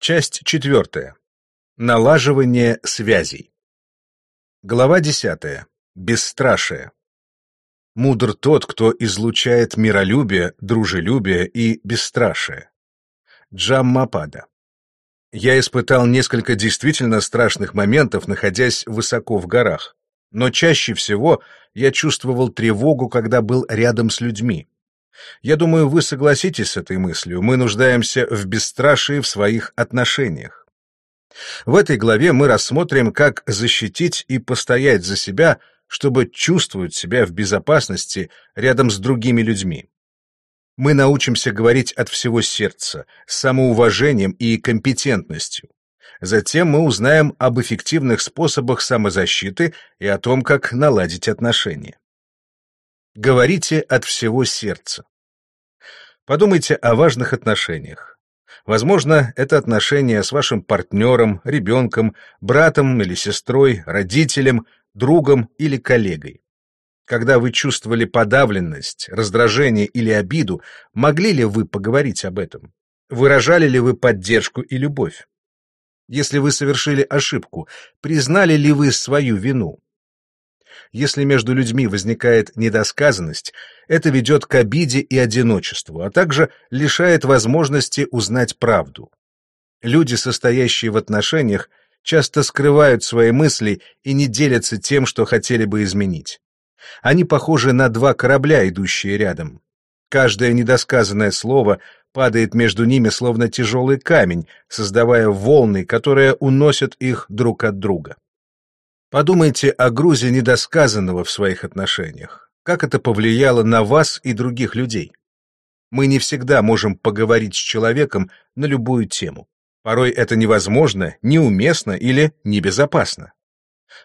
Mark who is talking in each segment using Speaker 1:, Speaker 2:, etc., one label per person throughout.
Speaker 1: Часть четвертая. Налаживание связей. Глава десятая. Бесстрашие. Мудр тот, кто излучает миролюбие, дружелюбие и бесстрашие. Джаммапада. Я испытал несколько действительно страшных моментов, находясь высоко в горах. Но чаще всего я чувствовал тревогу, когда был рядом с людьми. Я думаю, вы согласитесь с этой мыслью. Мы нуждаемся в бесстрашии в своих отношениях. В этой главе мы рассмотрим, как защитить и постоять за себя, чтобы чувствовать себя в безопасности рядом с другими людьми. Мы научимся говорить от всего сердца, с самоуважением и компетентностью. Затем мы узнаем об эффективных способах самозащиты и о том, как наладить отношения. Говорите от всего сердца. Подумайте о важных отношениях. Возможно, это отношения с вашим партнером, ребенком, братом или сестрой, родителем, другом или коллегой. Когда вы чувствовали подавленность, раздражение или обиду, могли ли вы поговорить об этом? Выражали ли вы поддержку и любовь? Если вы совершили ошибку, признали ли вы свою вину? Если между людьми возникает недосказанность, это ведет к обиде и одиночеству, а также лишает возможности узнать правду. Люди, состоящие в отношениях, часто скрывают свои мысли и не делятся тем, что хотели бы изменить. Они похожи на два корабля, идущие рядом. Каждое недосказанное слово падает между ними словно тяжелый камень, создавая волны, которые уносят их друг от друга. Подумайте о грузе недосказанного в своих отношениях. Как это повлияло на вас и других людей? Мы не всегда можем поговорить с человеком на любую тему. Порой это невозможно, неуместно или небезопасно.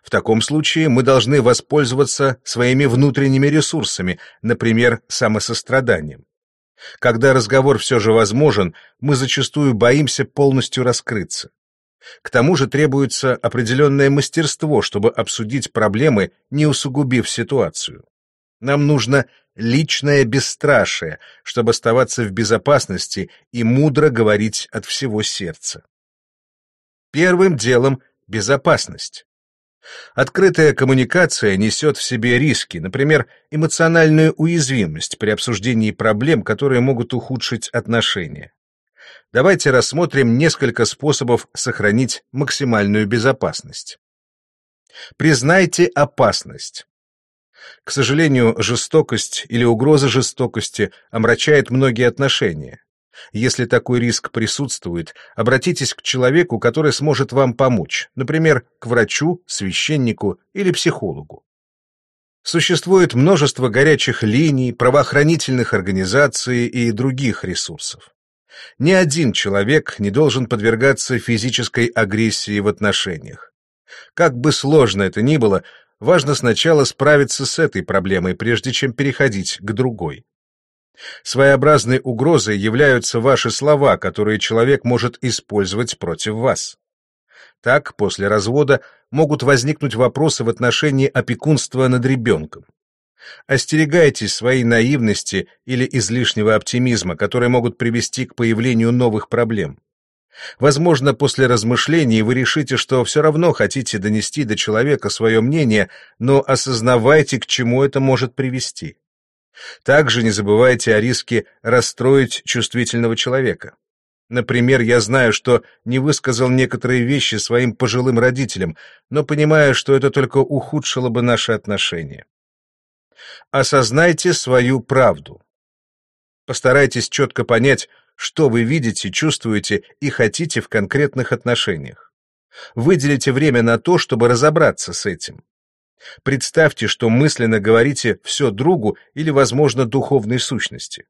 Speaker 1: В таком случае мы должны воспользоваться своими внутренними ресурсами, например, самосостраданием. Когда разговор все же возможен, мы зачастую боимся полностью раскрыться. К тому же требуется определенное мастерство, чтобы обсудить проблемы, не усугубив ситуацию. Нам нужно личное бесстрашие, чтобы оставаться в безопасности и мудро говорить от всего сердца. Первым делом — безопасность. Открытая коммуникация несет в себе риски, например, эмоциональную уязвимость при обсуждении проблем, которые могут ухудшить отношения. Давайте рассмотрим несколько способов сохранить максимальную безопасность. Признайте опасность. К сожалению, жестокость или угроза жестокости омрачает многие отношения. Если такой риск присутствует, обратитесь к человеку, который сможет вам помочь, например, к врачу, священнику или психологу. Существует множество горячих линий, правоохранительных организаций и других ресурсов. Ни один человек не должен подвергаться физической агрессии в отношениях. Как бы сложно это ни было, важно сначала справиться с этой проблемой, прежде чем переходить к другой. Своеобразной угрозой являются ваши слова, которые человек может использовать против вас. Так, после развода могут возникнуть вопросы в отношении опекунства над ребенком. Остерегайтесь своей наивности или излишнего оптимизма, которые могут привести к появлению новых проблем. Возможно, после размышлений вы решите, что все равно хотите донести до человека свое мнение, но осознавайте, к чему это может привести. Также не забывайте о риске расстроить чувствительного человека. Например, я знаю, что не высказал некоторые вещи своим пожилым родителям, но понимаю, что это только ухудшило бы наши отношения. Осознайте свою правду. Постарайтесь четко понять, что вы видите, чувствуете и хотите в конкретных отношениях. Выделите время на то, чтобы разобраться с этим. Представьте, что мысленно говорите все другу или, возможно, духовной сущности.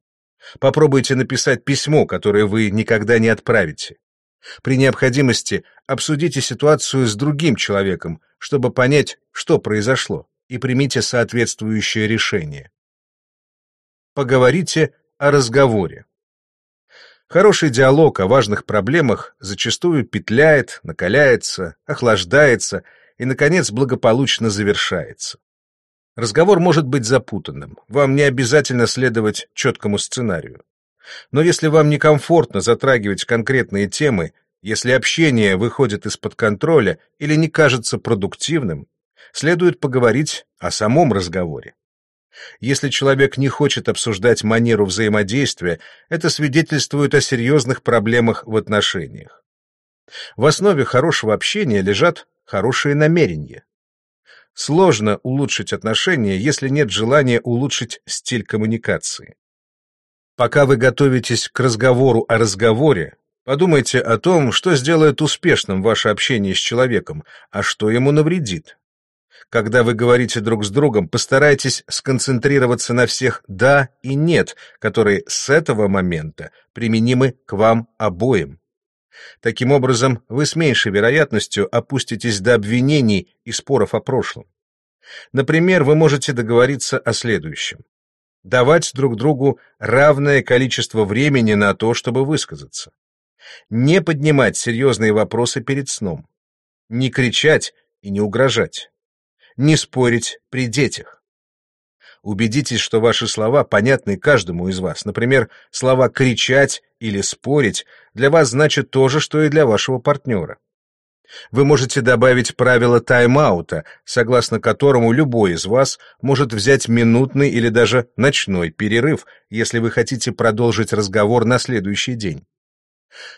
Speaker 1: Попробуйте написать письмо, которое вы никогда не отправите. При необходимости обсудите ситуацию с другим человеком, чтобы понять, что произошло, и примите соответствующее решение. Поговорите о разговоре. Хороший диалог о важных проблемах зачастую петляет, накаляется, охлаждается и, наконец, благополучно завершается. Разговор может быть запутанным, вам не обязательно следовать четкому сценарию. Но если вам некомфортно затрагивать конкретные темы, Если общение выходит из-под контроля или не кажется продуктивным, следует поговорить о самом разговоре. Если человек не хочет обсуждать манеру взаимодействия, это свидетельствует о серьезных проблемах в отношениях. В основе хорошего общения лежат хорошие намерения. Сложно улучшить отношения, если нет желания улучшить стиль коммуникации. Пока вы готовитесь к разговору о разговоре, подумайте о том, что сделает успешным ваше общение с человеком, а что ему навредит. Когда вы говорите друг с другом, постарайтесь сконцентрироваться на всех «да» и «нет», которые с этого момента применимы к вам обоим. Таким образом, вы с меньшей вероятностью опуститесь до обвинений и споров о прошлом. Например, вы можете договориться о следующем. Давать друг другу равное количество времени на то, чтобы высказаться. Не поднимать серьезные вопросы перед сном. Не кричать и не угрожать. Не спорить при детях. Убедитесь, что ваши слова понятны каждому из вас. Например, слова «кричать» или «спорить» для вас значат то же, что и для вашего партнера. Вы можете добавить правило тайм-аута, согласно которому любой из вас может взять минутный или даже ночной перерыв, если вы хотите продолжить разговор на следующий день.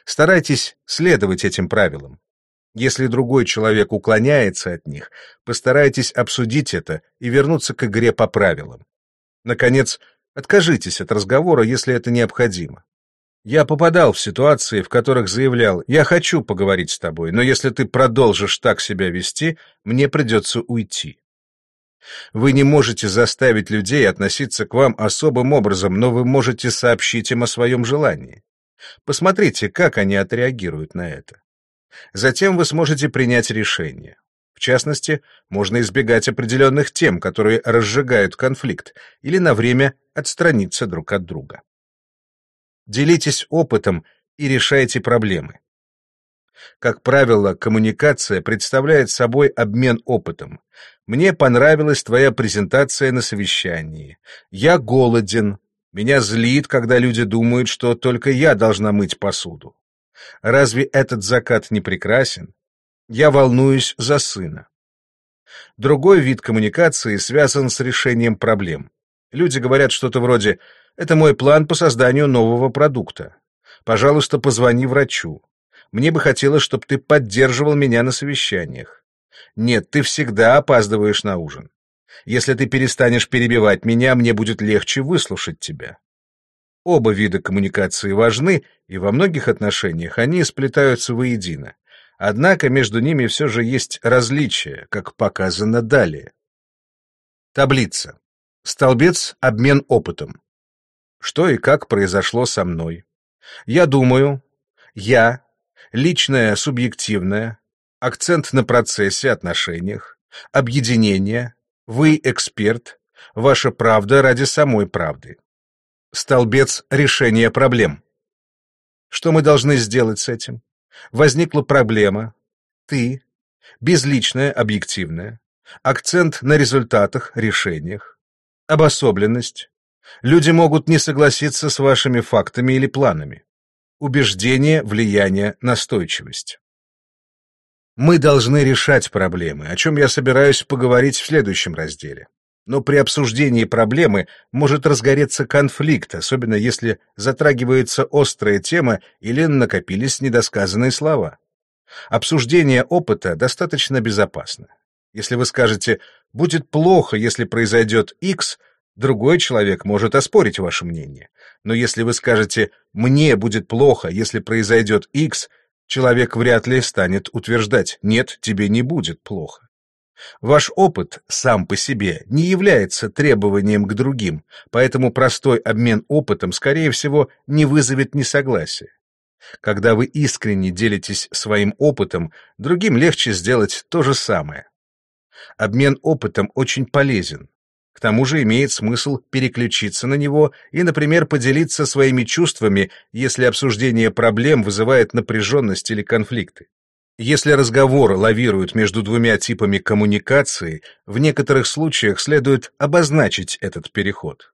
Speaker 1: Старайтесь следовать этим правилам. Если другой человек уклоняется от них, постарайтесь обсудить это и вернуться к игре по правилам. Наконец, откажитесь от разговора, если это необходимо. Я попадал в ситуации, в которых заявлял, я хочу поговорить с тобой, но если ты продолжишь так себя вести, мне придется уйти. Вы не можете заставить людей относиться к вам особым образом, но вы можете сообщить им о своем желании. Посмотрите, как они отреагируют на это. Затем вы сможете принять решение. В частности, можно избегать определенных тем, которые разжигают конфликт, или на время отстраниться друг от друга. Делитесь опытом и решайте проблемы. Как правило, коммуникация представляет собой обмен опытом. Мне понравилась твоя презентация на совещании. Я голоден. Меня злит, когда люди думают, что только я должна мыть посуду. Разве этот закат не прекрасен? Я волнуюсь за сына. Другой вид коммуникации связан с решением проблем. Люди говорят что-то вроде «Это мой план по созданию нового продукта. Пожалуйста, позвони врачу. Мне бы хотелось, чтобы ты поддерживал меня на совещаниях. Нет, ты всегда опаздываешь на ужин. Если ты перестанешь перебивать меня, мне будет легче выслушать тебя. Оба вида коммуникации важны, и во многих отношениях они сплетаются воедино. Однако между ними все же есть различия, как показано далее. Таблица. Столбец «Обмен опытом». Что и как произошло со мной. Я думаю, я, личное, субъективное, акцент на процессе, отношениях, объединение, вы эксперт, ваша правда ради самой правды. Столбец решения проблем. Что мы должны сделать с этим? Возникла проблема. Ты. Безличная, объективная. Акцент на результатах, решениях. Обособленность. Люди могут не согласиться с вашими фактами или планами. Убеждение, влияние, настойчивость. Мы должны решать проблемы, о чем я собираюсь поговорить в следующем разделе но при обсуждении проблемы может разгореться конфликт, особенно если затрагивается острая тема или накопились недосказанные слова. Обсуждение опыта достаточно безопасно. Если вы скажете «будет плохо, если произойдет X», другой человек может оспорить ваше мнение. Но если вы скажете «мне будет плохо, если произойдет X», человек вряд ли станет утверждать «нет, тебе не будет плохо». Ваш опыт сам по себе не является требованием к другим, поэтому простой обмен опытом, скорее всего, не вызовет несогласия. Когда вы искренне делитесь своим опытом, другим легче сделать то же самое. Обмен опытом очень полезен. К тому же имеет смысл переключиться на него и, например, поделиться своими чувствами, если обсуждение проблем вызывает напряженность или конфликты. Если разговор лавирует между двумя типами коммуникации, в некоторых случаях следует обозначить этот переход.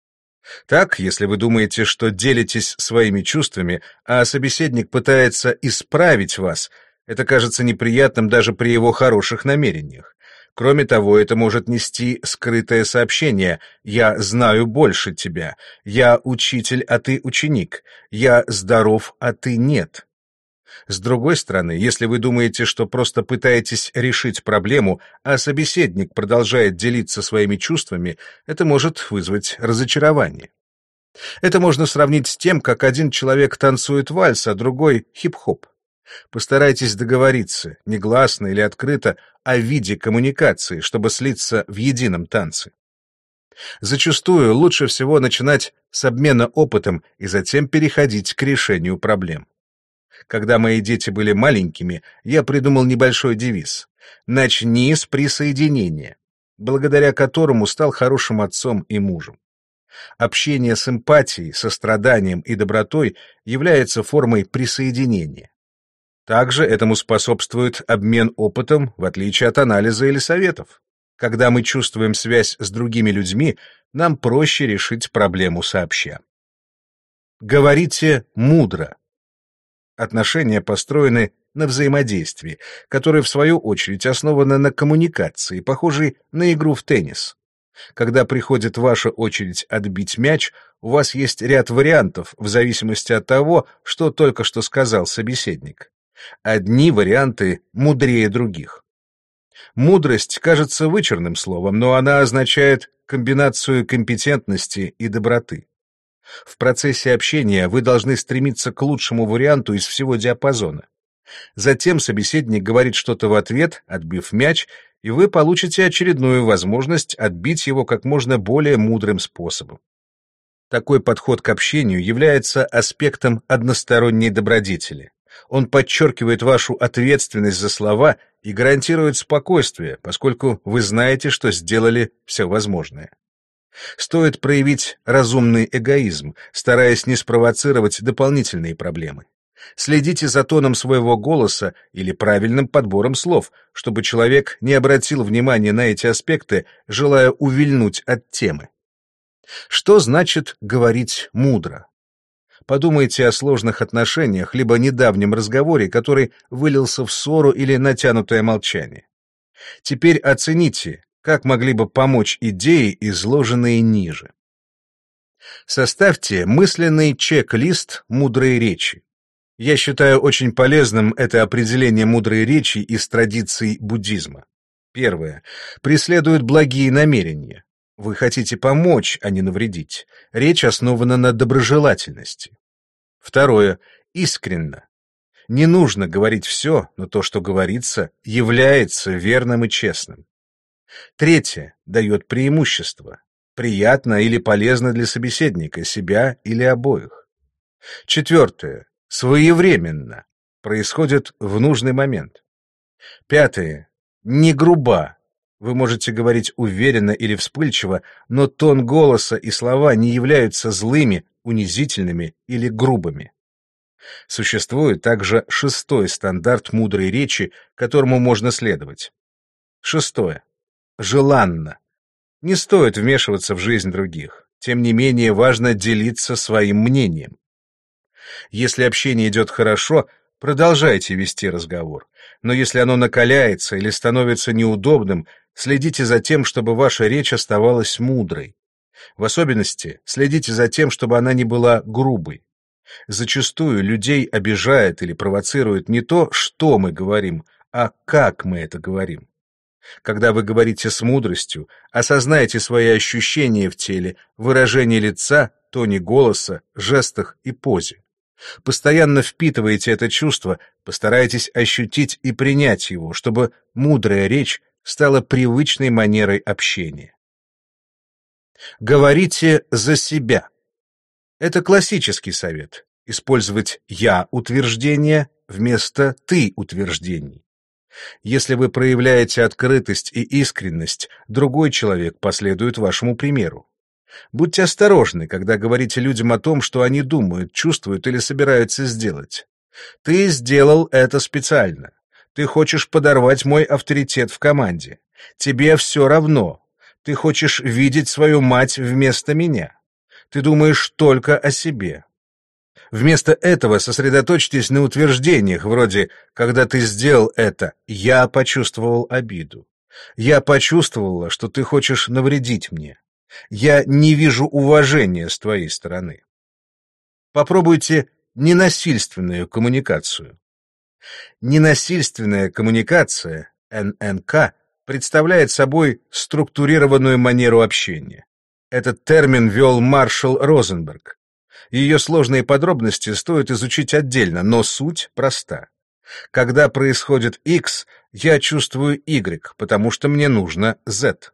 Speaker 1: Так, если вы думаете, что делитесь своими чувствами, а собеседник пытается исправить вас, это кажется неприятным даже при его хороших намерениях. Кроме того, это может нести скрытое сообщение «Я знаю больше тебя», «Я учитель, а ты ученик», «Я здоров, а ты нет». С другой стороны, если вы думаете, что просто пытаетесь решить проблему, а собеседник продолжает делиться своими чувствами, это может вызвать разочарование. Это можно сравнить с тем, как один человек танцует вальс, а другой — хип-хоп. Постарайтесь договориться, негласно или открыто, о виде коммуникации, чтобы слиться в едином танце. Зачастую лучше всего начинать с обмена опытом и затем переходить к решению проблем. Когда мои дети были маленькими, я придумал небольшой девиз «Начни с присоединения», благодаря которому стал хорошим отцом и мужем. Общение с эмпатией, состраданием и добротой является формой присоединения. Также этому способствует обмен опытом, в отличие от анализа или советов. Когда мы чувствуем связь с другими людьми, нам проще решить проблему сообща. Говорите мудро. Отношения построены на взаимодействии, которое, в свою очередь, основано на коммуникации, похожей на игру в теннис. Когда приходит ваша очередь отбить мяч, у вас есть ряд вариантов в зависимости от того, что только что сказал собеседник. Одни варианты мудрее других. Мудрость кажется вычурным словом, но она означает комбинацию компетентности и доброты. В процессе общения вы должны стремиться к лучшему варианту из всего диапазона. Затем собеседник говорит что-то в ответ, отбив мяч, и вы получите очередную возможность отбить его как можно более мудрым способом. Такой подход к общению является аспектом односторонней добродетели. Он подчеркивает вашу ответственность за слова и гарантирует спокойствие, поскольку вы знаете, что сделали все возможное. Стоит проявить разумный эгоизм, стараясь не спровоцировать дополнительные проблемы. Следите за тоном своего голоса или правильным подбором слов, чтобы человек не обратил внимания на эти аспекты, желая увильнуть от темы. Что значит говорить мудро? Подумайте о сложных отношениях, либо недавнем разговоре, который вылился в ссору или натянутое молчание. Теперь оцените, как могли бы помочь идеи, изложенные ниже. Составьте мысленный чек-лист мудрой речи. Я считаю очень полезным это определение мудрой речи из традиций буддизма. Первое. Преследует благие намерения. Вы хотите помочь, а не навредить. Речь основана на доброжелательности. Второе. Искренно. Не нужно говорить все, но то, что говорится, является верным и честным. Третье. Дает преимущество. Приятно или полезно для собеседника, себя или обоих. Четвертое. Своевременно. Происходит в нужный момент. Пятое. Не груба, вы можете говорить уверенно или вспыльчиво, но тон голоса и слова не являются злыми, унизительными или грубыми. Существует также шестой стандарт мудрой речи, которому можно следовать. Шестое. Желанно. Не стоит вмешиваться в жизнь других. Тем не менее, важно делиться своим мнением. Если общение идет хорошо, продолжайте вести разговор. Но если оно накаляется или становится неудобным, Следите за тем, чтобы ваша речь оставалась мудрой. В особенности следите за тем, чтобы она не была грубой. Зачастую людей обижает или провоцирует не то, что мы говорим, а как мы это говорим. Когда вы говорите с мудростью, осознайте свои ощущения в теле, выражение лица, тоне голоса, жестах и позе. Постоянно впитывайте это чувство, постарайтесь ощутить и принять его, чтобы мудрая речь стало привычной манерой общения. Говорите за себя. Это классический совет — использовать «я» утверждения вместо «ты» утверждений. Если вы проявляете открытость и искренность, другой человек последует вашему примеру. Будьте осторожны, когда говорите людям о том, что они думают, чувствуют или собираются сделать. Ты сделал это специально. Ты хочешь подорвать мой авторитет в команде. Тебе все равно. Ты хочешь видеть свою мать вместо меня. Ты думаешь только о себе. Вместо этого сосредоточьтесь на утверждениях вроде «когда ты сделал это, я почувствовал обиду». «Я почувствовала, что ты хочешь навредить мне». «Я не вижу уважения с твоей стороны». Попробуйте ненасильственную коммуникацию. Ненасильственная коммуникация, ННК, представляет собой структурированную манеру общения. Этот термин ввел маршал Розенберг. Ее сложные подробности стоит изучить отдельно, но суть проста. Когда происходит X, я чувствую Y, потому что мне нужно Z.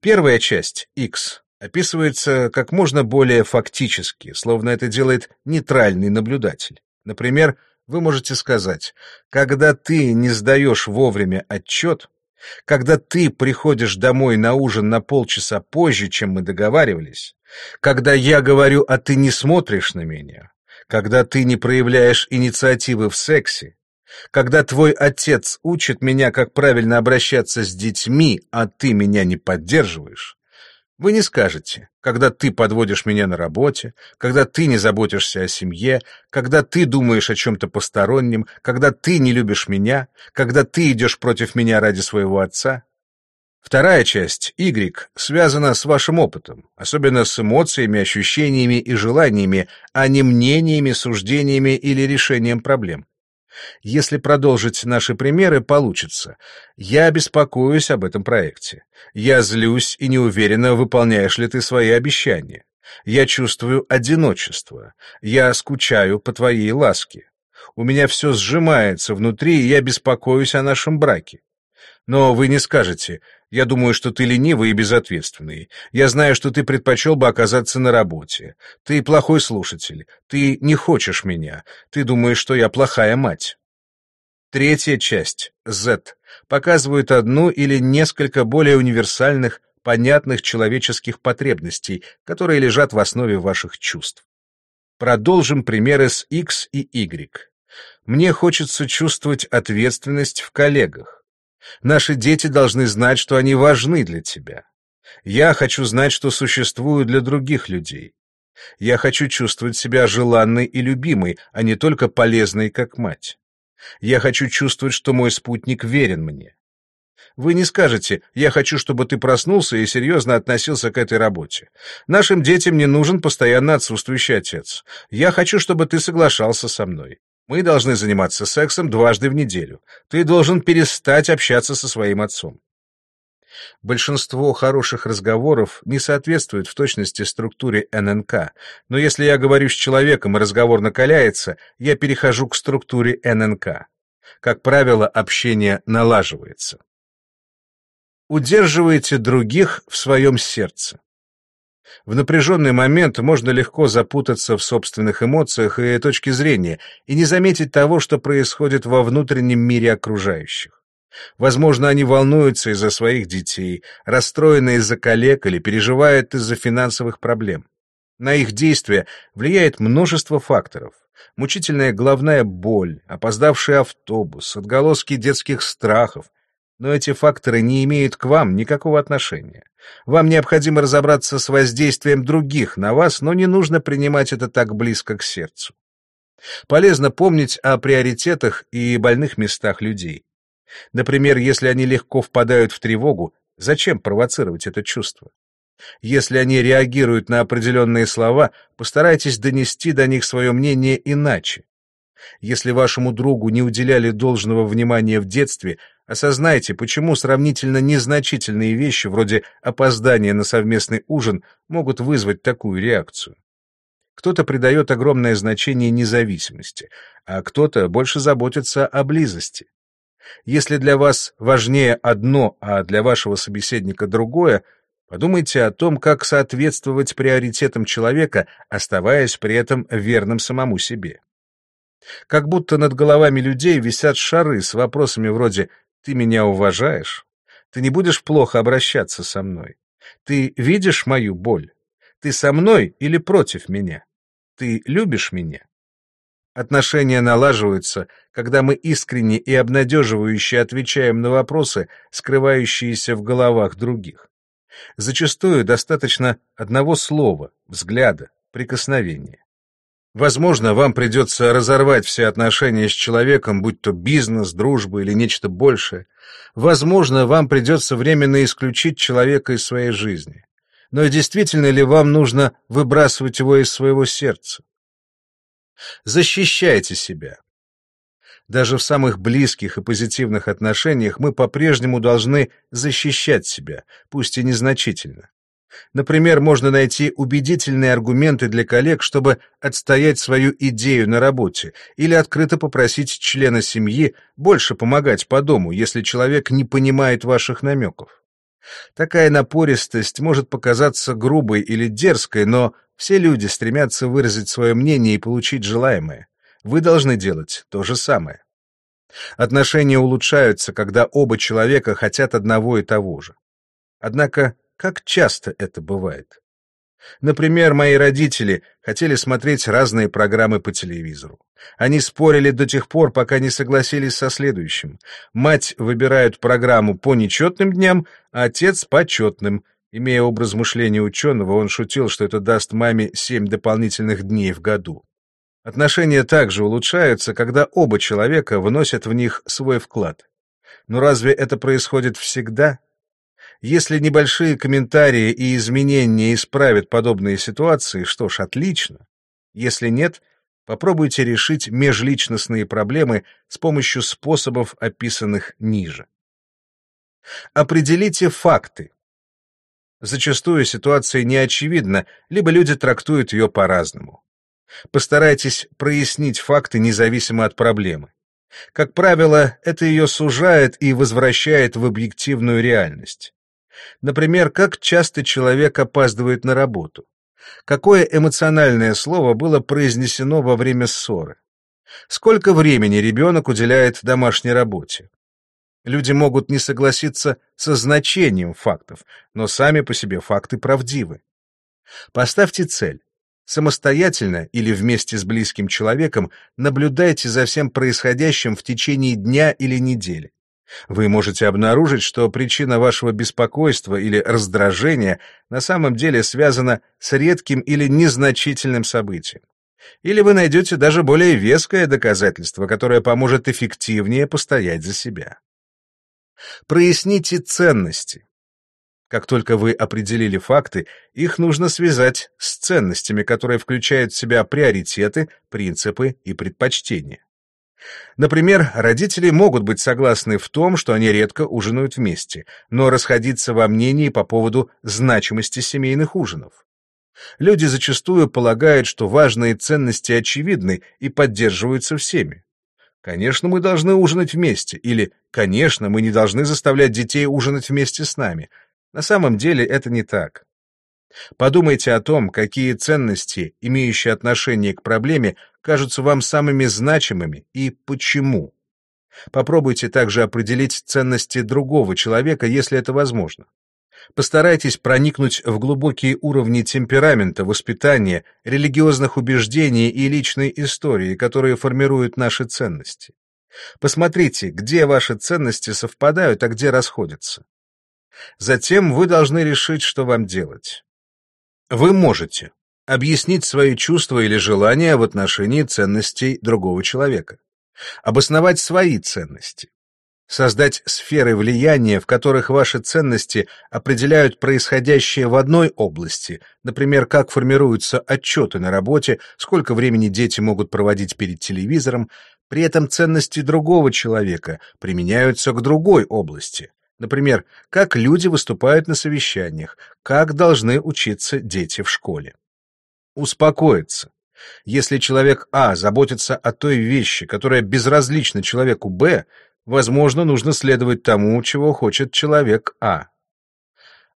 Speaker 1: Первая часть, X, описывается как можно более фактически, словно это делает нейтральный наблюдатель. Например, вы можете сказать, когда ты не сдаешь вовремя отчет, когда ты приходишь домой на ужин на полчаса позже, чем мы договаривались, когда я говорю, а ты не смотришь на меня, когда ты не проявляешь инициативы в сексе, когда твой отец учит меня, как правильно обращаться с детьми, а ты меня не поддерживаешь, вы не скажете, когда ты подводишь меня на работе, когда ты не заботишься о семье, когда ты думаешь о чем-то постороннем, когда ты не любишь меня, когда ты идешь против меня ради своего отца. Вторая часть, Y, связана с вашим опытом, особенно с эмоциями, ощущениями и желаниями, а не мнениями, суждениями или решением проблем. Если продолжить наши примеры, получится. Я беспокоюсь об этом проекте. Я злюсь и не уверена, выполняешь ли ты свои обещания. Я чувствую одиночество. Я скучаю по твоей ласке. У меня все сжимается внутри, и я беспокоюсь о нашем браке. Но вы не скажете, я думаю, что ты ленивый и безответственный. Я знаю, что ты предпочел бы оказаться на работе. Ты плохой слушатель. Ты не хочешь меня. Ты думаешь, что я плохая мать. Третья часть, Z, показывает одну или несколько более универсальных, понятных человеческих потребностей, которые лежат в основе ваших чувств. Продолжим примеры с X и Y. Мне хочется чувствовать ответственность в коллегах. Наши дети должны знать, что они важны для тебя. Я хочу знать, что существую для других людей. Я хочу чувствовать себя желанной и любимой, а не только полезной, как мать. Я хочу чувствовать, что мой спутник верен мне. Вы не скажете, я хочу, чтобы ты проснулся и серьезно относился к этой работе. Нашим детям не нужен постоянно отсутствующий отец. Я хочу, чтобы ты соглашался со мной. Мы должны заниматься сексом дважды в неделю. Ты должен перестать общаться со своим отцом. Большинство хороших разговоров не соответствует в точности структуре ННК, но если я говорю с человеком и разговор накаляется, я перехожу к структуре ННК. Как правило, общение налаживается. Удерживайте других в своем сердце. В напряженный момент можно легко запутаться в собственных эмоциях и точке зрения и не заметить того, что происходит во внутреннем мире окружающих. Возможно, они волнуются из-за своих детей, расстроены из-за коллег или переживают из-за финансовых проблем. На их действия влияет множество факторов. Мучительная головная боль, опоздавший автобус, отголоски детских страхов. Но эти факторы не имеют к вам никакого отношения. Вам необходимо разобраться с воздействием других на вас, но не нужно принимать это так близко к сердцу. Полезно помнить о приоритетах и больных местах людей. Например, если они легко впадают в тревогу, зачем провоцировать это чувство? Если они реагируют на определенные слова, постарайтесь донести до них свое мнение иначе. Если вашему другу не уделяли должного внимания в детстве, осознайте, почему сравнительно незначительные вещи, вроде опоздания на совместный ужин, могут вызвать такую реакцию. Кто-то придает огромное значение независимости, а кто-то больше заботится о близости. Если для вас важнее одно, а для вашего собеседника другое, подумайте о том, как соответствовать приоритетам человека, оставаясь при этом верным самому себе. Как будто над головами людей висят шары с вопросами вроде «Ты меня уважаешь? Ты не будешь плохо обращаться со мной? Ты видишь мою боль? Ты со мной или против меня? Ты любишь меня?» Отношения налаживаются, когда мы искренне и обнадеживающе отвечаем на вопросы, скрывающиеся в головах других. Зачастую достаточно одного слова, взгляда, прикосновения. Возможно, вам придется разорвать все отношения с человеком, будь то бизнес, дружба или нечто большее. Возможно, вам придется временно исключить человека из своей жизни. Но действительно ли вам нужно выбрасывать его из своего сердца? Защищайте себя. Даже в самых близких и позитивных отношениях мы по-прежнему должны защищать себя, пусть и незначительно. Например, можно найти убедительные аргументы для коллег, чтобы отстоять свою идею на работе, или открыто попросить члена семьи больше помогать по дому, если человек не понимает ваших намеков. Такая напористость может показаться грубой или дерзкой, но все люди стремятся выразить свое мнение и получить желаемое. Вы должны делать то же самое. Отношения улучшаются, когда оба человека хотят одного и того же. Однако как часто это бывает? Например, мои родители хотели смотреть разные программы по телевизору. Они спорили до тех пор, пока не согласились со следующим. Мать выбирает программу по нечетным дням, а отец — по четным. Имея образ мышления ученого, он шутил, что это даст маме семь дополнительных дней в году. Отношения также улучшаются, когда оба человека вносят в них свой вклад. Но разве это происходит всегда? Если небольшие комментарии и изменения исправят подобные ситуации, что ж, отлично. Если нет, попробуйте решить межличностные проблемы с помощью способов, описанных ниже. Определите факты. Зачастую ситуация не очевидна, либо люди трактуют ее по-разному. Постарайтесь прояснить факты независимо от проблемы. Как правило, это ее сужает и возвращает в объективную реальность. Например, как часто человек опаздывает на работу? Какое эмоциональное слово было произнесено во время ссоры? Сколько времени ребенок уделяет домашней работе? Люди могут не согласиться со значением фактов, но сами по себе факты правдивы. Поставьте цель. Самостоятельно или вместе с близким человеком наблюдайте за всем происходящим в течение дня или недели. Вы можете обнаружить, что причина вашего беспокойства или раздражения на самом деле связана с редким или незначительным событием. Или вы найдете даже более веское доказательство, которое поможет эффективнее постоять за себя. Проясните ценности. Как только вы определили факты, их нужно связать с ценностями, которые включают в себя приоритеты, принципы и предпочтения. Например, родители могут быть согласны в том, что они редко ужинают вместе, но расходиться во мнении по поводу значимости семейных ужинов. Люди зачастую полагают, что важные ценности очевидны и поддерживаются всеми. Конечно, мы должны ужинать вместе, или «конечно, мы не должны заставлять детей ужинать вместе с нами». На самом деле это не так. Подумайте о том, какие ценности, имеющие отношение к проблеме, кажутся вам самыми значимыми и почему. Попробуйте также определить ценности другого человека, если это возможно. Постарайтесь проникнуть в глубокие уровни темперамента, воспитания, религиозных убеждений и личной истории, которые формируют наши ценности. Посмотрите, где ваши ценности совпадают, а где расходятся. Затем вы должны решить, что вам делать. Вы можете объяснить свои чувства или желания в отношении ценностей другого человека, обосновать свои ценности, создать сферы влияния, в которых ваши ценности определяют происходящее в одной области, например, как формируются отчеты на работе, сколько времени дети могут проводить перед телевизором, при этом ценности другого человека применяются к другой области, Например, как люди выступают на совещаниях, как должны учиться дети в школе. Успокоиться. Если человек А заботится о той вещи, которая безразлична человеку Б, возможно, нужно следовать тому, чего хочет человек А.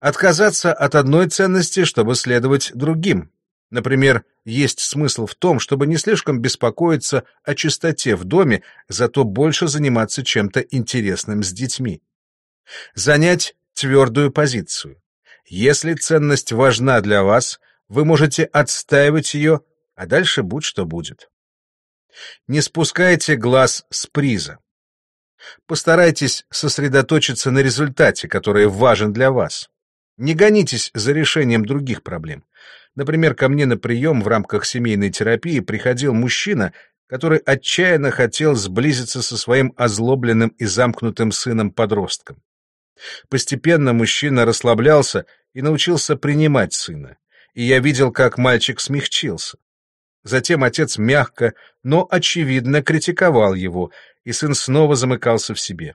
Speaker 1: Отказаться от одной ценности, чтобы следовать другим. Например, есть смысл в том, чтобы не слишком беспокоиться о чистоте в доме, зато больше заниматься чем-то интересным с детьми. Занять твердую позицию. Если ценность важна для вас, вы можете отстаивать ее, а дальше будь что будет. Не спускайте глаз с приза. Постарайтесь сосредоточиться на результате, который важен для вас. Не гонитесь за решением других проблем. Например, ко мне на прием в рамках семейной терапии приходил мужчина, который отчаянно хотел сблизиться со своим озлобленным и замкнутым сыном-подростком. Постепенно мужчина расслаблялся и научился принимать сына, и я видел, как мальчик смягчился. Затем отец мягко, но очевидно критиковал его, и сын снова замыкался в себе.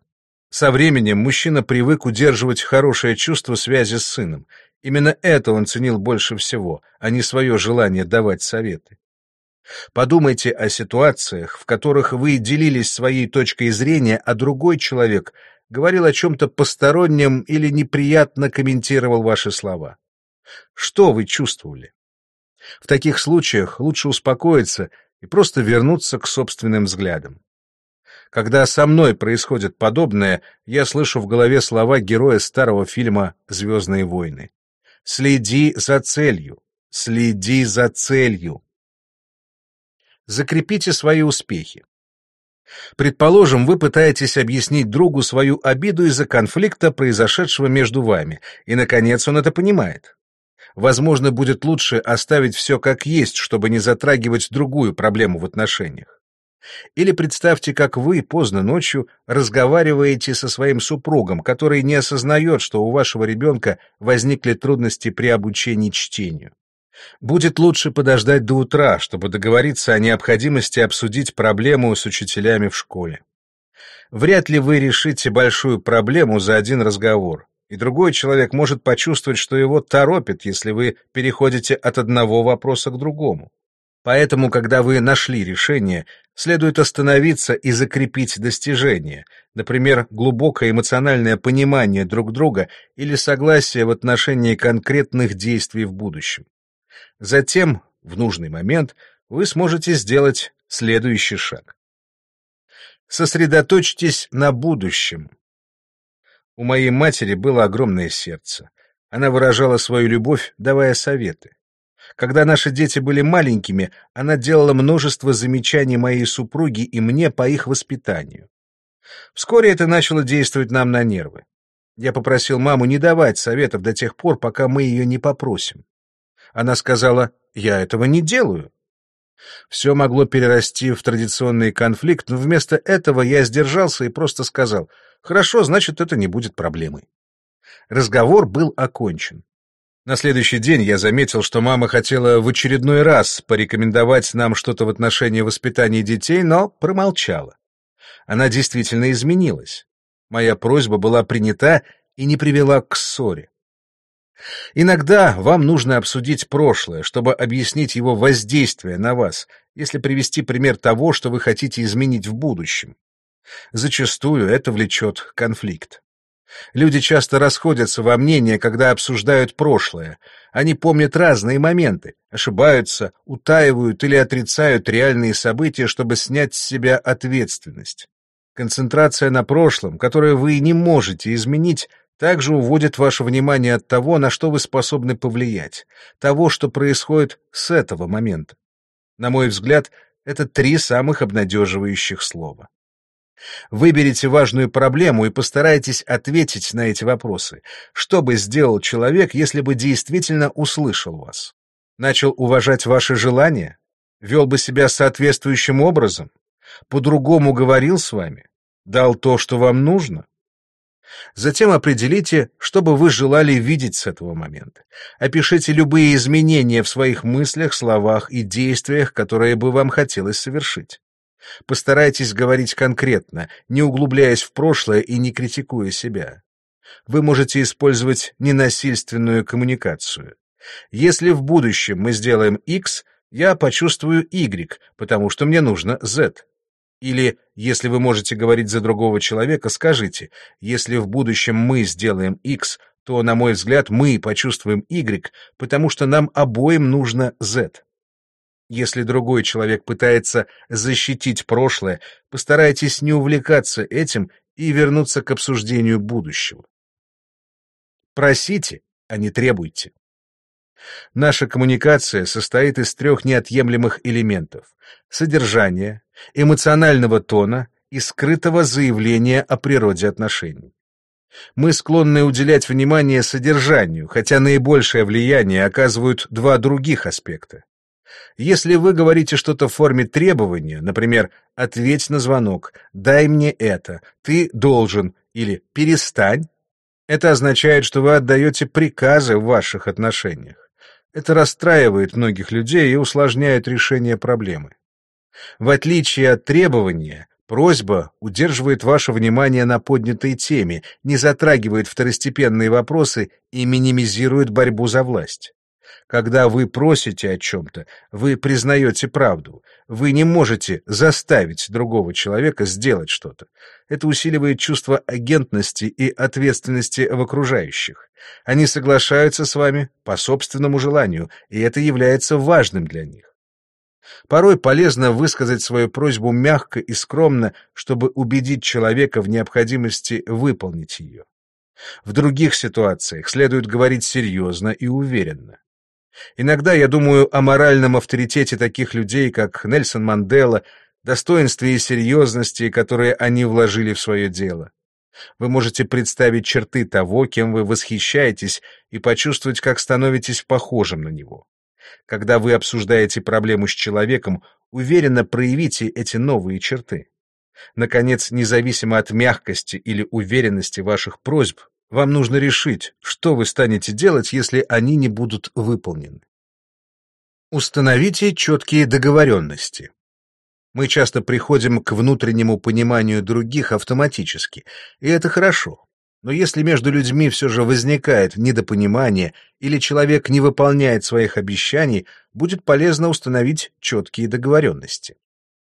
Speaker 1: Со временем мужчина привык удерживать хорошее чувство связи с сыном. Именно это он ценил больше всего, а не свое желание давать советы. Подумайте о ситуациях, в которых вы делились своей точкой зрения, а другой человек говорил о чем-то постороннем или неприятно комментировал ваши слова. Что вы чувствовали? В таких случаях лучше успокоиться и просто вернуться к собственным взглядам. Когда со мной происходит подобное, я слышу в голове слова героя старого фильма «Звездные войны». «Следи за целью! Следи за целью!» Закрепите свои успехи. Предположим, вы пытаетесь объяснить другу свою обиду из-за конфликта, произошедшего между вами, и, наконец, он это понимает. Возможно, будет лучше оставить все как есть, чтобы не затрагивать другую проблему в отношениях. Или представьте, как вы поздно ночью разговариваете со своим супругом, который не осознает, что у вашего ребенка возникли трудности при обучении чтению. Будет лучше подождать до утра, чтобы договориться о необходимости обсудить проблему с учителями в школе. Вряд ли вы решите большую проблему за один разговор, и другой человек может почувствовать, что его торопит, если вы переходите от одного вопроса к другому. Поэтому, когда вы нашли решение, следует остановиться и закрепить достижение, например, глубокое эмоциональное понимание друг друга или согласие в отношении конкретных действий в будущем. Затем, в нужный момент, вы сможете сделать следующий шаг. Сосредоточьтесь на будущем. У моей матери было огромное сердце. Она выражала свою любовь, давая советы. Когда наши дети были маленькими, она делала множество замечаний моей супруге и мне по их воспитанию. Вскоре это начало действовать нам на нервы. Я попросил маму не давать советов до тех пор, пока мы ее не попросим. Она сказала, я этого не делаю. Все могло перерасти в традиционный конфликт, но вместо этого я сдержался и просто сказал, хорошо, значит, это не будет проблемой. Разговор был окончен. На следующий день я заметил, что мама хотела в очередной раз порекомендовать нам что-то в отношении воспитания детей, но промолчала. Она действительно изменилась. Моя просьба была принята и не привела к ссоре. Иногда вам нужно обсудить прошлое, чтобы объяснить его воздействие на вас, если привести пример того, что вы хотите изменить в будущем. Зачастую это влечет конфликт. Люди часто расходятся во мнении, когда обсуждают прошлое. Они помнят разные моменты, ошибаются, утаивают или отрицают реальные события, чтобы снять с себя ответственность. Концентрация на прошлом, которое вы не можете изменить, также уводит ваше внимание от того, на что вы способны повлиять, того, что происходит с этого момента. На мой взгляд, это три самых обнадеживающих слова. Выберите важную проблему и постарайтесь ответить на эти вопросы. Что бы сделал человек, если бы действительно услышал вас? Начал уважать ваши желания? Вел бы себя соответствующим образом? По-другому говорил с вами? Дал то, что вам нужно? Затем определите, что бы вы желали видеть с этого момента. Опишите любые изменения в своих мыслях, словах и действиях, которые бы вам хотелось совершить. Постарайтесь говорить конкретно, не углубляясь в прошлое и не критикуя себя. Вы можете использовать ненасильственную коммуникацию. Если в будущем мы сделаем X, я почувствую Y, потому что мне нужно Z. Или, если вы можете говорить за другого человека, скажите, если в будущем мы сделаем X, то, на мой взгляд, мы почувствуем Y, потому что нам обоим нужно Z. Если другой человек пытается защитить прошлое, постарайтесь не увлекаться этим и вернуться к обсуждению будущего. Просите, а не требуйте. Наша коммуникация состоит из трех неотъемлемых элементов — содержания, эмоционального тона и скрытого заявления о природе отношений. Мы склонны уделять внимание содержанию, хотя наибольшее влияние оказывают два других аспекта. Если вы говорите что-то в форме требования, например, «ответь на звонок», «дай мне это», «ты должен» или «перестань», это означает, что вы отдаете приказы в ваших отношениях. Это расстраивает многих людей и усложняет решение проблемы. В отличие от требования, просьба удерживает ваше внимание на поднятой теме, не затрагивает второстепенные вопросы и минимизирует борьбу за власть. Когда вы просите о чем-то, вы признаете правду. Вы не можете заставить другого человека сделать что-то. Это усиливает чувство агентности и ответственности в окружающих. Они соглашаются с вами по собственному желанию, и это является важным для них. Порой полезно высказать свою просьбу мягко и скромно, чтобы убедить человека в необходимости выполнить ее. В других ситуациях следует говорить серьезно и уверенно. Иногда я думаю о моральном авторитете таких людей, как Нельсон Мандела, достоинстве и серьезности, которые они вложили в свое дело. Вы можете представить черты того, кем вы восхищаетесь, и почувствовать, как становитесь похожим на него. Когда вы обсуждаете проблему с человеком, уверенно проявите эти новые черты. Наконец, независимо от мягкости или уверенности ваших просьб, вам нужно решить, что вы станете делать, если они не будут выполнены. Установите четкие договоренности. Мы часто приходим к внутреннему пониманию других автоматически, и это хорошо. Но если между людьми все же возникает недопонимание или человек не выполняет своих обещаний, будет полезно установить четкие договоренности.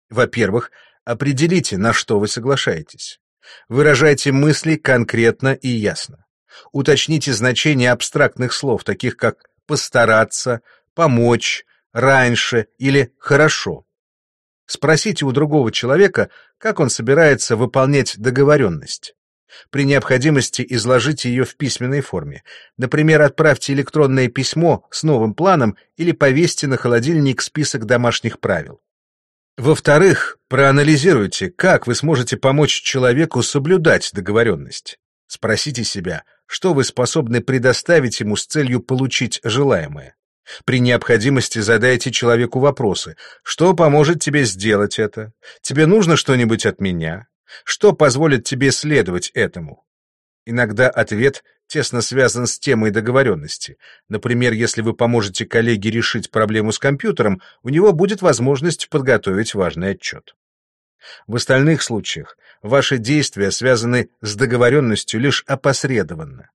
Speaker 1: Во-первых, определите, на что вы соглашаетесь. Выражайте мысли конкретно и ясно. Уточните значение абстрактных слов, таких как «постараться», «помочь», «раньше» или «хорошо». Спросите у другого человека, как он собирается выполнять договоренность. При необходимости изложите ее в письменной форме. Например, отправьте электронное письмо с новым планом или повесьте на холодильник список домашних правил. Во-вторых, проанализируйте, как вы сможете помочь человеку соблюдать договоренность. Спросите себя, что вы способны предоставить ему с целью получить желаемое. При необходимости задайте человеку вопросы. Что поможет тебе сделать это? Тебе нужно что-нибудь от меня? Что позволит тебе следовать этому? Иногда ответ тесно связан с темой договоренности. Например, если вы поможете коллеге решить проблему с компьютером, у него будет возможность подготовить важный отчет. В остальных случаях ваши действия связаны с договоренностью лишь опосредованно.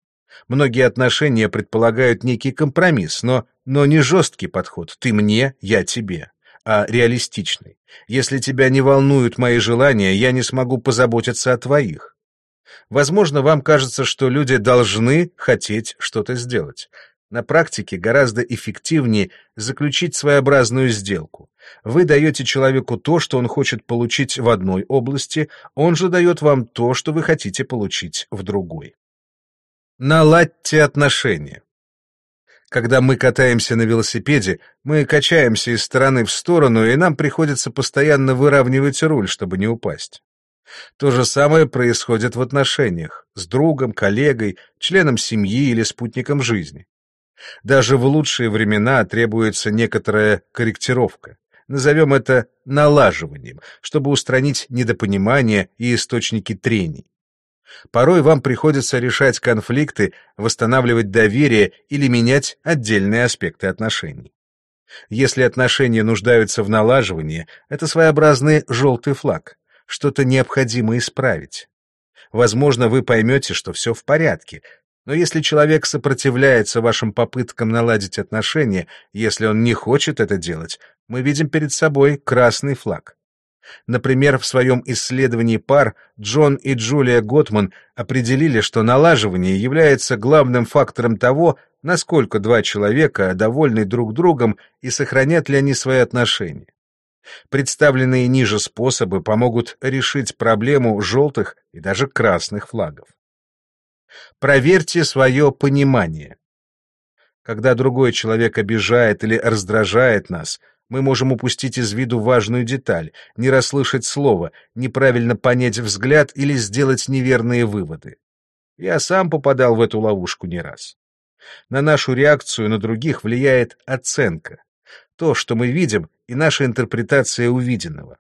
Speaker 1: Многие отношения предполагают некий компромисс, но, но не жесткий подход «ты мне, я тебе», а реалистичный. Если тебя не волнуют мои желания, я не смогу позаботиться о твоих. Возможно, вам кажется, что люди должны хотеть что-то сделать. На практике гораздо эффективнее заключить своеобразную сделку. Вы даете человеку то, что он хочет получить в одной области, он же дает вам то, что вы хотите получить в другой. Наладьте отношения. Когда мы катаемся на велосипеде, мы качаемся из стороны в сторону, и нам приходится постоянно выравнивать руль, чтобы не упасть. То же самое происходит в отношениях с другом, коллегой, членом семьи или спутником жизни. Даже в лучшие времена требуется некоторая корректировка. Назовем это налаживанием, чтобы устранить недопонимания и источники трений. Порой вам приходится решать конфликты, восстанавливать доверие или менять отдельные аспекты отношений. Если отношения нуждаются в налаживании, это своеобразный желтый флаг что-то необходимо исправить. Возможно, вы поймете, что все в порядке, но если человек сопротивляется вашим попыткам наладить отношения, если он не хочет это делать, мы видим перед собой красный флаг. Например, в своем исследовании пар Джон и Джулия Готман определили, что налаживание является главным фактором того, насколько два человека довольны друг другом и сохранят ли они свои отношения. Представленные ниже способы помогут решить проблему желтых и даже красных флагов. Проверьте свое понимание. Когда другой человек обижает или раздражает нас, мы можем упустить из виду важную деталь, не расслышать слово, неправильно понять взгляд или сделать неверные выводы. Я сам попадал в эту ловушку не раз. На нашу реакцию на других влияет оценка. То, что мы видим, и наша интерпретация увиденного.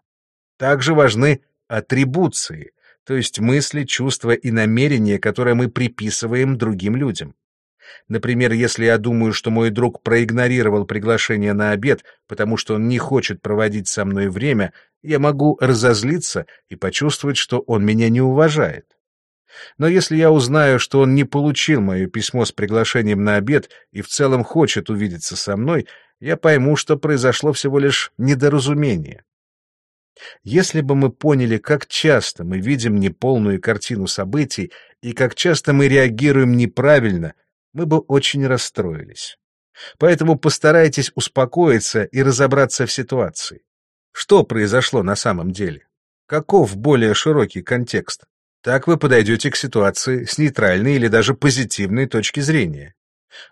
Speaker 1: Также важны атрибуции, то есть мысли, чувства и намерения, которые мы приписываем другим людям. Например, если я думаю, что мой друг проигнорировал приглашение на обед, потому что он не хочет проводить со мной время, я могу разозлиться и почувствовать, что он меня не уважает. Но если я узнаю, что он не получил мое письмо с приглашением на обед и в целом хочет увидеться со мной, я пойму, что произошло всего лишь недоразумение. Если бы мы поняли, как часто мы видим неполную картину событий и как часто мы реагируем неправильно, мы бы очень расстроились. Поэтому постарайтесь успокоиться и разобраться в ситуации. Что произошло на самом деле? Каков более широкий контекст? Так вы подойдете к ситуации с нейтральной или даже позитивной точки зрения.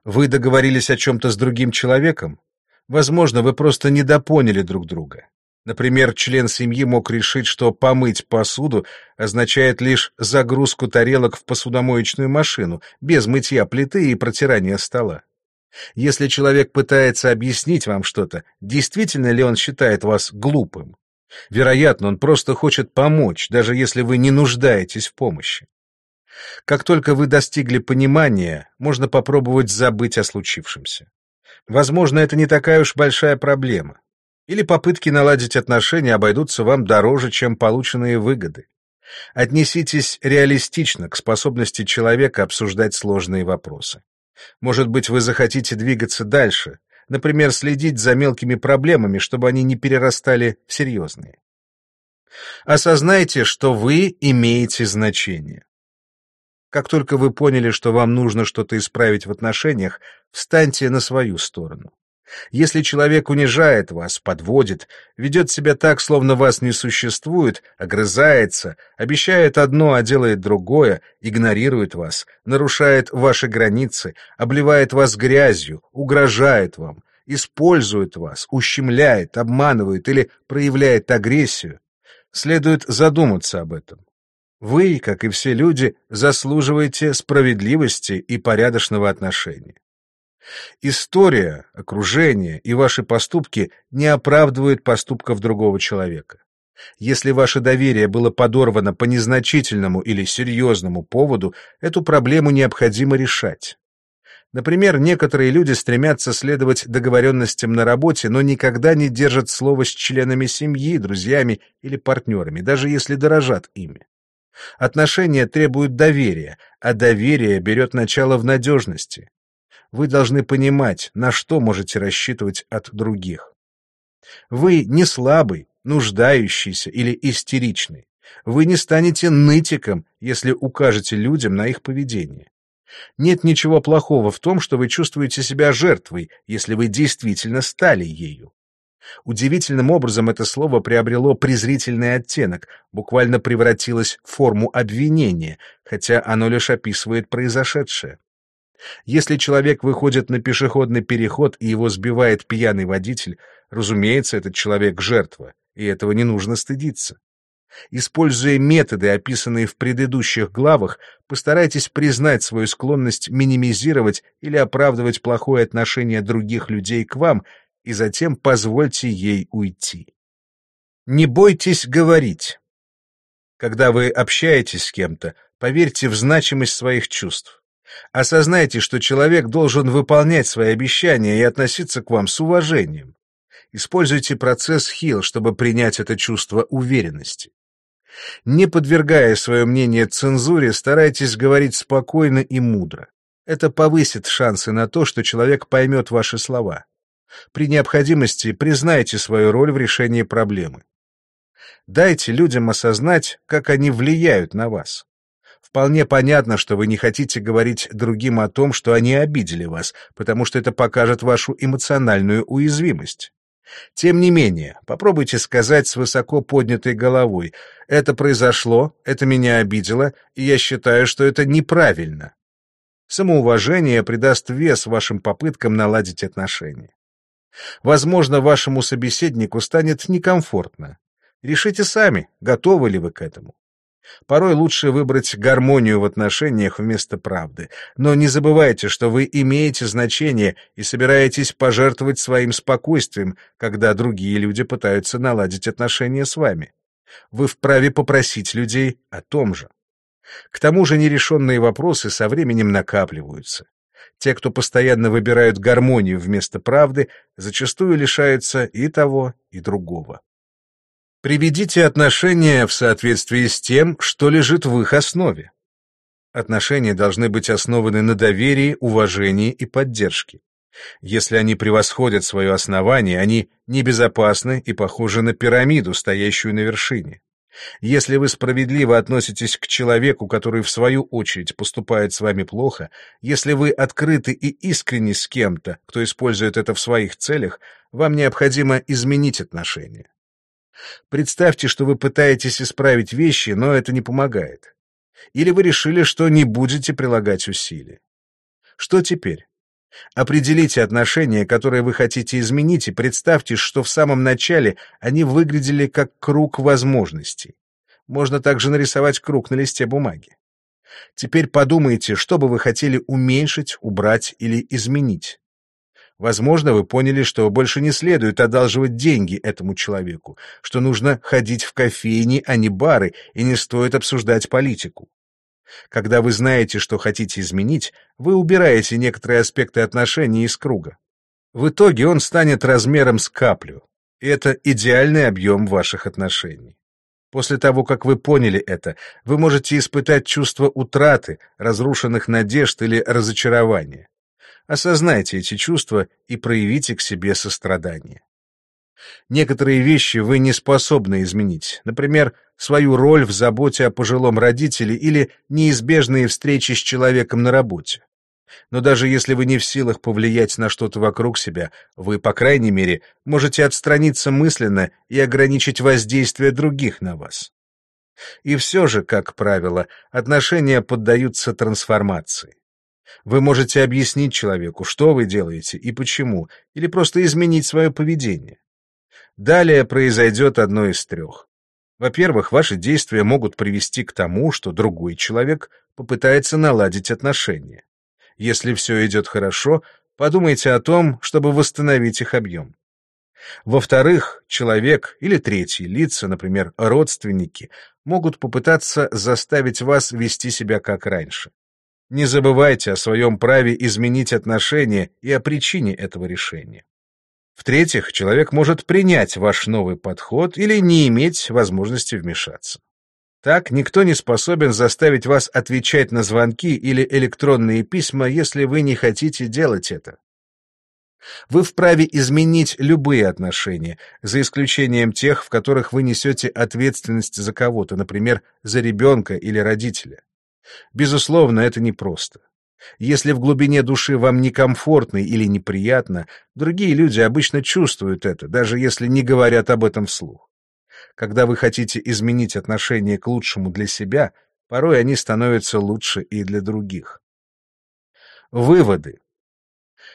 Speaker 1: Вы договорились о чем-то с другим человеком? Возможно, вы просто недопоняли друг друга. Например, член семьи мог решить, что помыть посуду означает лишь загрузку тарелок в посудомоечную машину, без мытья плиты и протирания стола. Если человек пытается объяснить вам что-то, действительно ли он считает вас глупым? Вероятно, он просто хочет помочь, даже если вы не нуждаетесь в помощи. Как только вы достигли понимания, можно попробовать забыть о случившемся. Возможно, это не такая уж большая проблема. Или попытки наладить отношения обойдутся вам дороже, чем полученные выгоды. Отнеситесь реалистично к способности человека обсуждать сложные вопросы. Может быть, вы захотите двигаться дальше, например, следить за мелкими проблемами, чтобы они не перерастали в серьезные. Осознайте, что вы имеете значение. Как только вы поняли, что вам нужно что-то исправить в отношениях, встаньте на свою сторону. Если человек унижает вас, подводит, ведет себя так, словно вас не существует, огрызается, обещает одно, а делает другое, игнорирует вас, нарушает ваши границы, обливает вас грязью, угрожает вам, использует вас, ущемляет, обманывает или проявляет агрессию, следует задуматься об этом. Вы, как и все люди, заслуживаете справедливости и порядочного отношения. История, окружение и ваши поступки не оправдывают поступков другого человека. Если ваше доверие было подорвано по незначительному или серьезному поводу, эту проблему необходимо решать. Например, некоторые люди стремятся следовать договоренностям на работе, но никогда не держат слово с членами семьи, друзьями или партнерами, даже если дорожат ими. Отношения требуют доверия, а доверие берет начало в надежности. Вы должны понимать, на что можете рассчитывать от других. Вы не слабый, нуждающийся или истеричный. Вы не станете нытиком, если укажете людям на их поведение. Нет ничего плохого в том, что вы чувствуете себя жертвой, если вы действительно стали ею. Удивительным образом это слово приобрело презрительный оттенок, буквально превратилось в форму обвинения, хотя оно лишь описывает произошедшее. Если человек выходит на пешеходный переход и его сбивает пьяный водитель, разумеется, этот человек жертва, и этого не нужно стыдиться. Используя методы, описанные в предыдущих главах, постарайтесь признать свою склонность минимизировать или оправдывать плохое отношение других людей к вам, и затем позвольте ей уйти. Не бойтесь говорить. Когда вы общаетесь с кем-то, поверьте в значимость своих чувств. Осознайте, что человек должен выполнять свои обещания и относиться к вам с уважением. Используйте процесс Хилл, чтобы принять это чувство уверенности. Не подвергая свое мнение цензуре, старайтесь говорить спокойно и мудро. Это повысит шансы на то, что человек поймет ваши слова. При необходимости признайте свою роль в решении проблемы. Дайте людям осознать, как они влияют на вас. Вполне понятно, что вы не хотите говорить другим о том, что они обидели вас, потому что это покажет вашу эмоциональную уязвимость. Тем не менее, попробуйте сказать с высоко поднятой головой «Это произошло, это меня обидело, и я считаю, что это неправильно». Самоуважение придаст вес вашим попыткам наладить отношения. Возможно, вашему собеседнику станет некомфортно. Решите сами, готовы ли вы к этому. Порой лучше выбрать гармонию в отношениях вместо правды. Но не забывайте, что вы имеете значение и собираетесь пожертвовать своим спокойствием, когда другие люди пытаются наладить отношения с вами. Вы вправе попросить людей о том же. К тому же нерешенные вопросы со временем накапливаются. Те, кто постоянно выбирают гармонию вместо правды, зачастую лишаются и того, и другого. Приведите отношения в соответствии с тем, что лежит в их основе. Отношения должны быть основаны на доверии, уважении и поддержке. Если они превосходят свое основание, они небезопасны и похожи на пирамиду, стоящую на вершине. Если вы справедливо относитесь к человеку, который в свою очередь поступает с вами плохо, если вы открыты и искренни с кем-то, кто использует это в своих целях, вам необходимо изменить отношения. Представьте, что вы пытаетесь исправить вещи, но это не помогает. Или вы решили, что не будете прилагать усилия. Что теперь? Определите отношения, которые вы хотите изменить, и представьте, что в самом начале они выглядели как круг возможностей. Можно также нарисовать круг на листе бумаги. Теперь подумайте, что бы вы хотели уменьшить, убрать или изменить. Возможно, вы поняли, что больше не следует одалживать деньги этому человеку, что нужно ходить в кофейни, а не бары, и не стоит обсуждать политику. Когда вы знаете, что хотите изменить, вы убираете некоторые аспекты отношений из круга. В итоге он станет размером с каплю, и это идеальный объем ваших отношений. После того, как вы поняли это, вы можете испытать чувство утраты, разрушенных надежд или разочарования. Осознайте эти чувства и проявите к себе сострадание. Некоторые вещи вы не способны изменить, например, свою роль в заботе о пожилом родителе или неизбежные встречи с человеком на работе. Но даже если вы не в силах повлиять на что-то вокруг себя, вы, по крайней мере, можете отстраниться мысленно и ограничить воздействие других на вас. И все же, как правило, отношения поддаются трансформации. Вы можете объяснить человеку, что вы делаете и почему, или просто изменить свое поведение. Далее произойдет одно из трех. Во-первых, ваши действия могут привести к тому, что другой человек попытается наладить отношения. Если все идет хорошо, подумайте о том, чтобы восстановить их объем. Во-вторых, человек или третьи лица, например, родственники, могут попытаться заставить вас вести себя как раньше. Не забывайте о своем праве изменить отношения и о причине этого решения. В-третьих, человек может принять ваш новый подход или не иметь возможности вмешаться. Так, никто не способен заставить вас отвечать на звонки или электронные письма, если вы не хотите делать это. Вы вправе изменить любые отношения, за исключением тех, в которых вы несете ответственность за кого-то, например, за ребенка или родителя. Безусловно, это непросто. Если в глубине души вам некомфортно или неприятно, другие люди обычно чувствуют это, даже если не говорят об этом вслух. Когда вы хотите изменить отношение к лучшему для себя, порой они становятся лучше и для других. Выводы.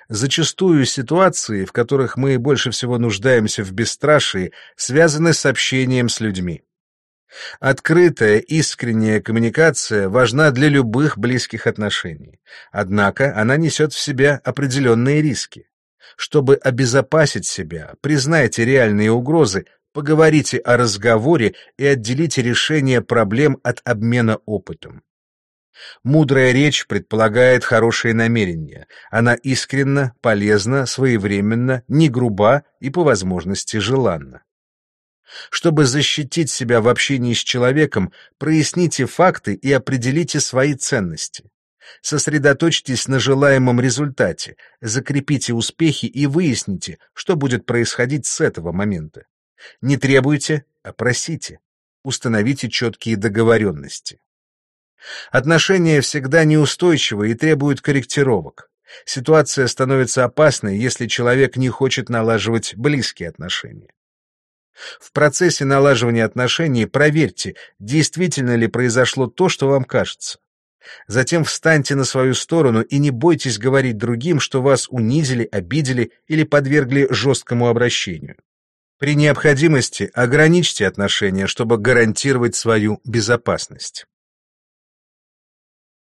Speaker 1: Зачастую ситуации, в которых мы больше всего нуждаемся в бесстрашии, связаны с общением с людьми. Открытая, искренняя коммуникация важна для любых близких отношений. Однако она несет в себе определенные риски. Чтобы обезопасить себя, признайте реальные угрозы, поговорите о разговоре и отделите решение проблем от обмена опытом. Мудрая речь предполагает хорошие намерения. Она искренна, полезна, своевременна, не груба и по возможности желанна. Чтобы защитить себя в общении с человеком, проясните факты и определите свои ценности. Сосредоточьтесь на желаемом результате, закрепите успехи и выясните, что будет происходить с этого момента. Не требуйте, а просите. Установите четкие договоренности. Отношения всегда неустойчивы и требуют корректировок. Ситуация становится опасной, если человек не хочет налаживать близкие отношения. В процессе налаживания отношений проверьте, действительно ли произошло то, что вам кажется. Затем встаньте на свою сторону и не бойтесь говорить другим, что вас унизили, обидели или подвергли жесткому обращению. При необходимости ограничьте отношения, чтобы гарантировать свою безопасность.